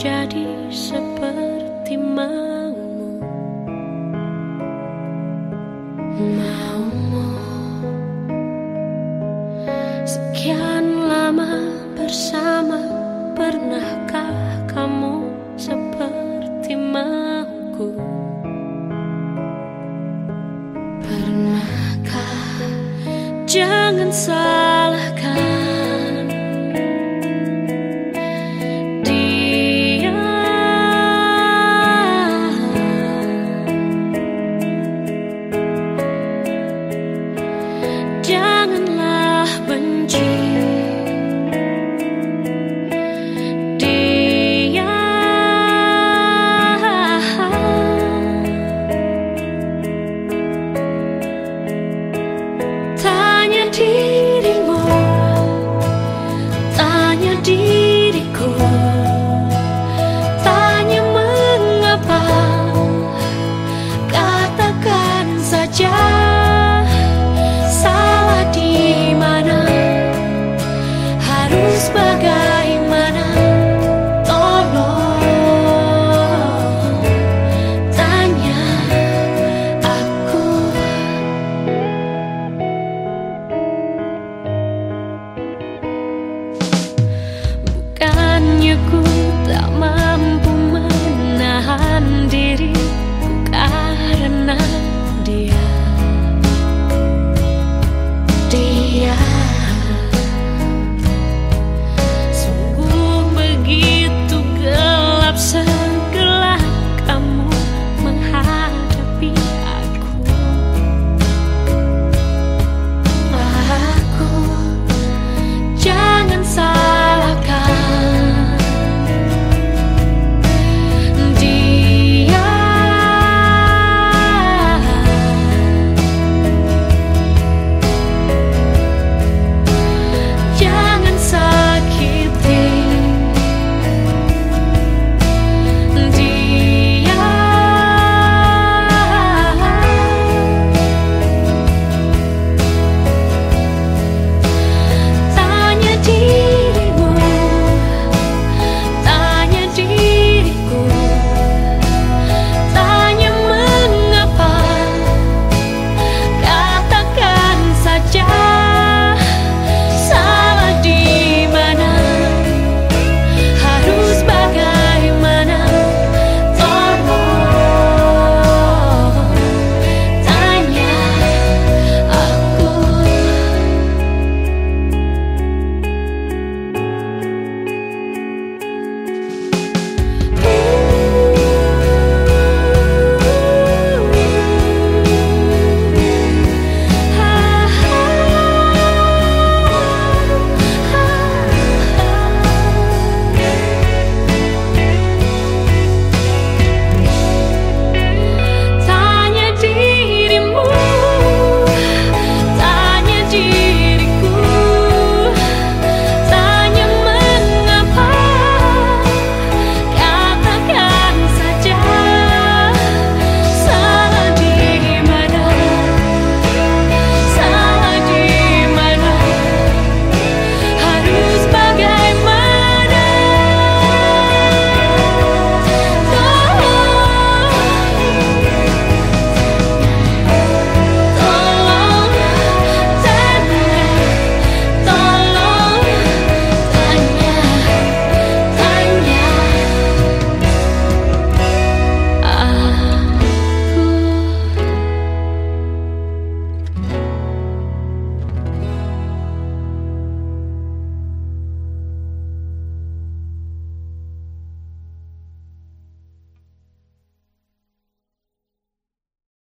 jadi seperti maumu. Maumu. Sekian lama bersama Pernahkah kamu seperti mauku? Pernahkah? Jangan salahkan that my